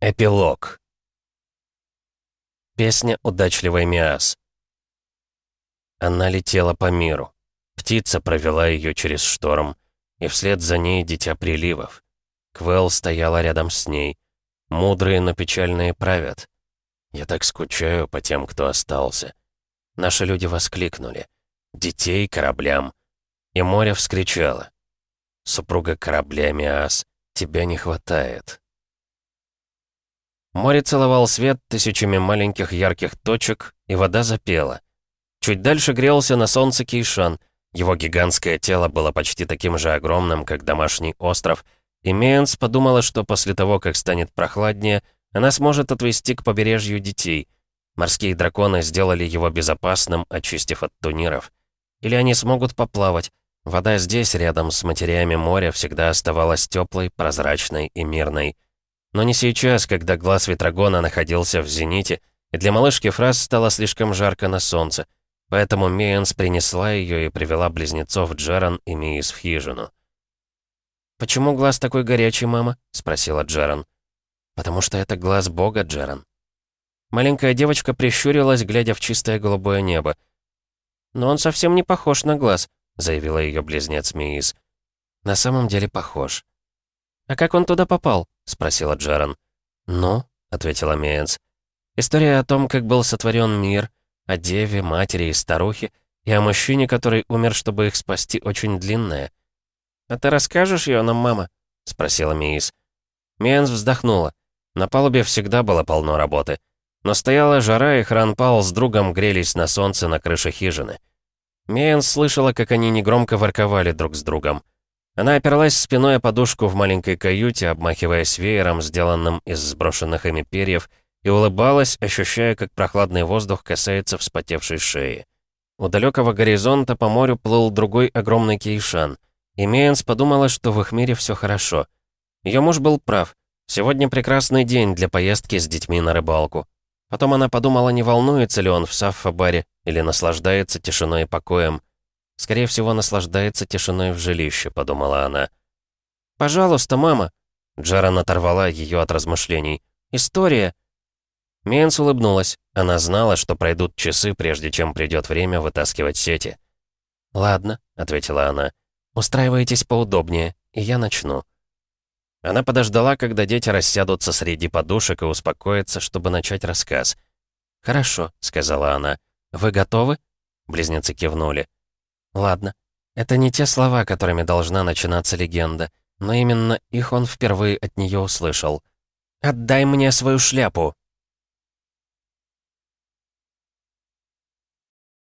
Эпилог. Песня «Удачливый Миас». Она летела по миру. Птица провела ее через шторм, и вслед за ней дитя приливов. Квел стояла рядом с ней. Мудрые, но печальные правят. Я так скучаю по тем, кто остался. Наши люди воскликнули. «Детей кораблям!» И море вскричало. «Супруга корабля Миас, тебя не хватает!» Море целовал свет тысячами маленьких ярких точек, и вода запела. Чуть дальше грелся на солнце Кейшан. Его гигантское тело было почти таким же огромным, как домашний остров, и Меанс подумала, что после того, как станет прохладнее, она сможет отвезти к побережью детей. Морские драконы сделали его безопасным, очистив от туниров. Или они смогут поплавать. Вода здесь, рядом с матерями моря, всегда оставалась теплой, прозрачной и мирной. Но не сейчас, когда глаз Ветрогона находился в зените, и для малышки фраз стало слишком жарко на солнце, поэтому Мейенс принесла ее и привела близнецов Джеран и Миис в хижину. «Почему глаз такой горячий, мама?» — спросила Джеран. «Потому что это глаз Бога, Джеран». Маленькая девочка прищурилась, глядя в чистое голубое небо. «Но он совсем не похож на глаз», — заявила ее близнец Миис. «На самом деле похож», «А как он туда попал?» — спросила Джаран. «Ну?» — ответила Меец. «История о том, как был сотворен мир, о деве, матери и старухе, и о мужчине, который умер, чтобы их спасти, очень длинная». «А ты расскажешь ее нам, мама?» — спросила Меис. Меец вздохнула. На палубе всегда было полно работы. Но стояла жара, и Хранпал с другом грелись на солнце на крыше хижины. Меенс слышала, как они негромко ворковали друг с другом. Она оперлась спиной о подушку в маленькой каюте, обмахиваясь веером, сделанным из сброшенных ими перьев, и улыбалась, ощущая, как прохладный воздух касается вспотевшей шеи. У далекого горизонта по морю плыл другой огромный кейшан, и Мейенс подумала, что в их мире все хорошо. Ее муж был прав. Сегодня прекрасный день для поездки с детьми на рыбалку. Потом она подумала, не волнуется ли он в Саффа-баре или наслаждается тишиной и покоем. Скорее всего, наслаждается тишиной в жилище, подумала она. «Пожалуйста, мама!» Джаран оторвала ее от размышлений. «История!» Мейнс улыбнулась. Она знала, что пройдут часы, прежде чем придет время вытаскивать сети. «Ладно», — ответила она. «Устраивайтесь поудобнее, и я начну». Она подождала, когда дети рассядутся среди подушек и успокоятся, чтобы начать рассказ. «Хорошо», — сказала она. «Вы готовы?» Близнецы кивнули. Ладно. Это не те слова, которыми должна начинаться легенда, но именно их он впервые от нее услышал. «Отдай мне свою шляпу!»